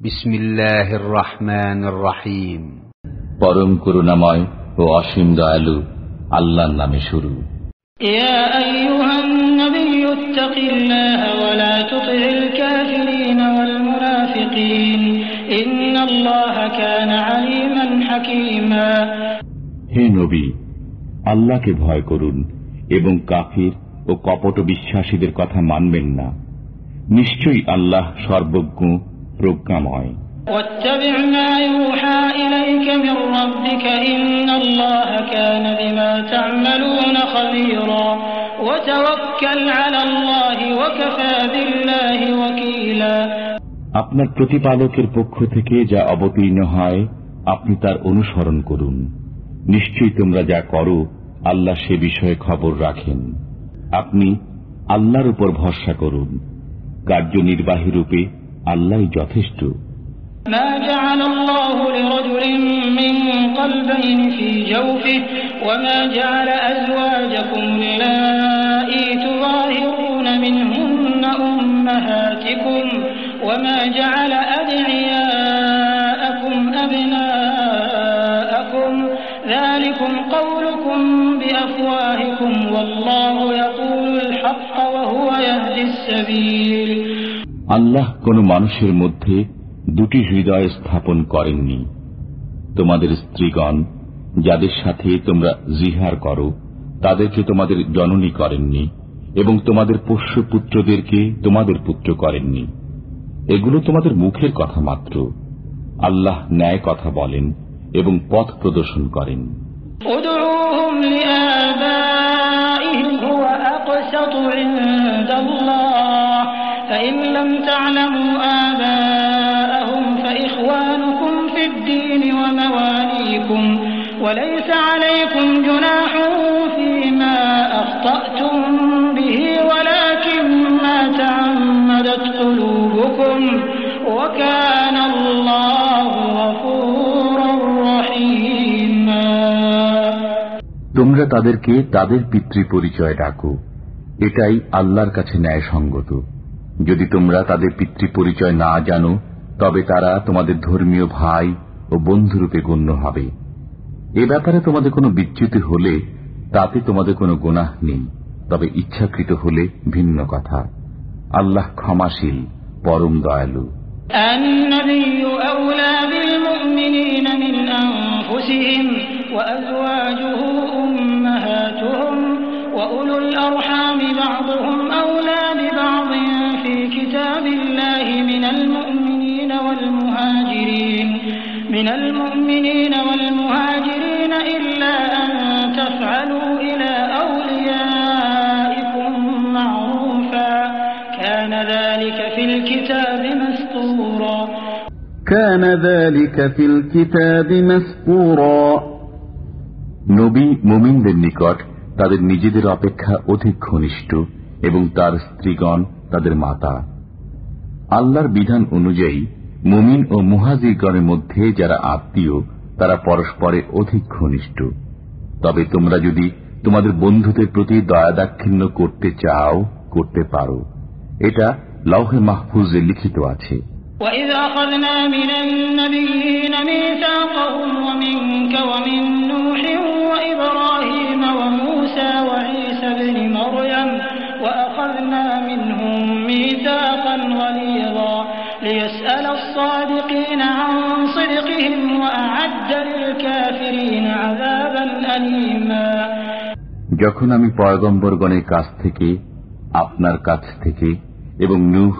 বিসমিল্লাহির রহমানির পরম করুণাময় ও অসীম দয়ালু আল্লাহর নামে শুরু। হে নবী আল্লাহকে ভয় করুন এবং কাফির ও কপট বিশ্বাসীদের কথা মানবেন না। নিশ্চয়ই আল্লাহ সর্বজ্ঞ প্রজ্ঞাময়। আপনার প্রতিপালকের পক্ষ থেকে যা অবতীর্ণ হয় আপনি তার অনুসরণ করুন। নিশ্চয়ই তোমরা যা করো আল্লাহ সে বিষয়ে খবর রাখেন। আপনি আল্লাহর উপর ভরসা করুন। কার্যনির্বাহী রূপে আল্লাহ যথেষ্ট ما جعل الله لرجل من قلبين في جوفه وما جعل أزواجكم اللائي تظاهرون منهن أمهاتكم وما جعل أدعياءكم أبناءكم ذلكم قولكم بأفواهكم আল্লাহ কোন মানুষের মধ্যে দুটি হৃদয় স্থাপন করেননি। তোমাদের স্ত্রীগণ যাদের সাথে তোমরা জিহার করো তাদেরকে তোমাদের জননী করেননি এবং তোমাদের পোষ্য পুত্রদেরকে তোমাদের পুত্র করেননি। এগুলো তোমাদের মুখের কথা মাত্র। আল্লাহ ন্যায় কথা বলেন এবং পথ প্রদর্শন করেন। ওদুহুম লিআবাইহিম হুয়া আকসাতু لم تعلموا آباءهم فإخوانكم في الدين ومواليكم وليس عليكم جناح فيما أخطأتم به ولكن ما تعمدت قلوبكم وكان الله غفورا رحيما তোমরা তাদেরকে তাদের পিতৃ পরিচয় ডাকো এটাই আল্লাহর কাছে ন্যায়সঙ্গত যদি তোমরা তাদের পিতৃ পরিচয় না জানো তবে তারা তোমাদের ধর্মীয় ভাই ও বন্ধুরূপে গণ্য হবে এ ব্যাপারে তোমাদের কোনো বিচ্যুতি হলে তাতে তোমাদের কোনো গুনাহ নেই তবে ইচ্ছাকৃত হলে ভিন্ন কথা আল্লাহ ক্ষমাশীল পরম দয়ালু النبي أولى بالمؤمنين من أنفسهم وأزواجه أمهاتهم من المؤمنين والمهاجرين إلا أن تفعلوا إلى أوليائكم معروفا كان ذلك في الكتاب مسطورا كان ذلك في الكتاب مسطورا নবী মুমিনদের নিকট তাদের নিজেদের অপেক্ষা অধিক ঘনিষ্ঠ এবং তার স্ত্রীগণ তাদের মাতা আল্লাহর বিধান অনুযায়ী মুমিন ও মুহাজিরগণের মধ্যে যারা আত্মীয় তারা পরস্পরে অধিক ঘনিষ্ঠ তবে তোমরা যদি তোমাদের বন্ধুদের প্রতি দয়া দাক্ষিণ্য করতে চাও করতে পারো এটা লৌহে মাহফুজে লিখিত আছে وإذ أخذنا من النبيين ميثاقهم ومنك ومن نوح وإبراهيم وموسى وعيسى بن مريم وأخذنا منهم ميثاقا غليظا ليسأل الصادقين عن صدقهم وأعد للكافرين عذابا أليما যখন আমি পয়গম্বরগণের কাছ থেকে আপনার কাছ থেকে এবং নূহ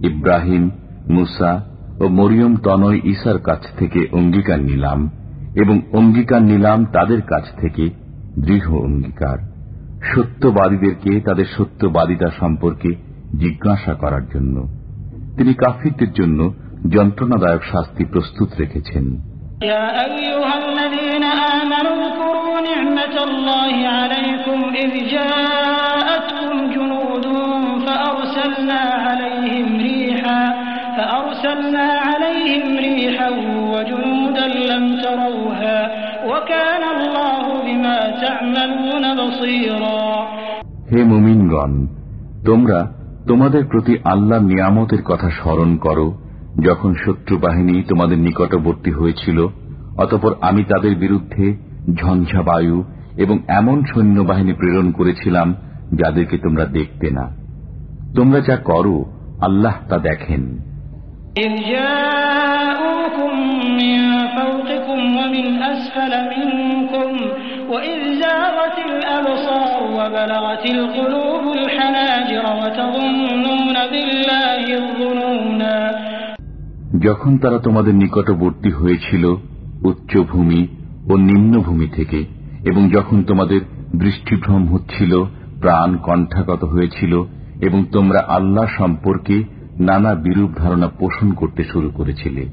ইব্রাহিম মুসা ও মরিয়ম তনয় ঈসার কাছ থেকে অঙ্গীকার নিলাম এবং অঙ্গীকার নিলাম তাদের কাছ থেকে দৃঢ় অঙ্গীকার সত্যবাদীদেরকে তাদের সত্যবাদিতা সম্পর্কে জিজ্ঞাসা করার জন্য তিনি কাফিরদের জন্য যন্ত্রণাদায়ক শাস্তি প্রস্তুত রেখেছেন يا أيها الذين آمنوا اذكروا نعمة الله عليكم إذ جاءتكم جنود فأرسلنا عليهم ريحا فأرسلنا عليهم ريحا وجنودا لم تروها وكان الله بما تعملون بصيرا হে মুমিনগণ তোমরা তোমাদের প্রতি আল্লাহ নিয়ামতের কথা স্মরণ করো যখন শত্রু বাহিনী তোমাদের নিকটবর্তী হয়েছিল অতপর আমি তাদের বিরুদ্ধে ঝঞ্ঝা বায়ু এবং এমন সৈন্যবাহিনী প্রেরণ করেছিলাম যাদেরকে তোমরা দেখতে না তোমরা যা করো আল্লাহ তা দেখেন إذ جاءوكم من فوقكم ومن أسفل منكم وإذ زاغت الأبصار وبلغت القلوب الحناجر وتظنون بالله الظنونا যখন তারা তোমাদের নিকটবর্তী হয়েছিল, উচ্চভূমি ও নিম্নভূমি থেকে, এবং যখন তোমাদের দৃষ্টিভ্রম হচ্ছিল প্রাণ কণ্ঠাগত হয়েছিল, এবং তোমরা আল্লাহ সম্পর্কে নানা বিরূপ ধারণা পোষণ করতে শুরু করেছিলে।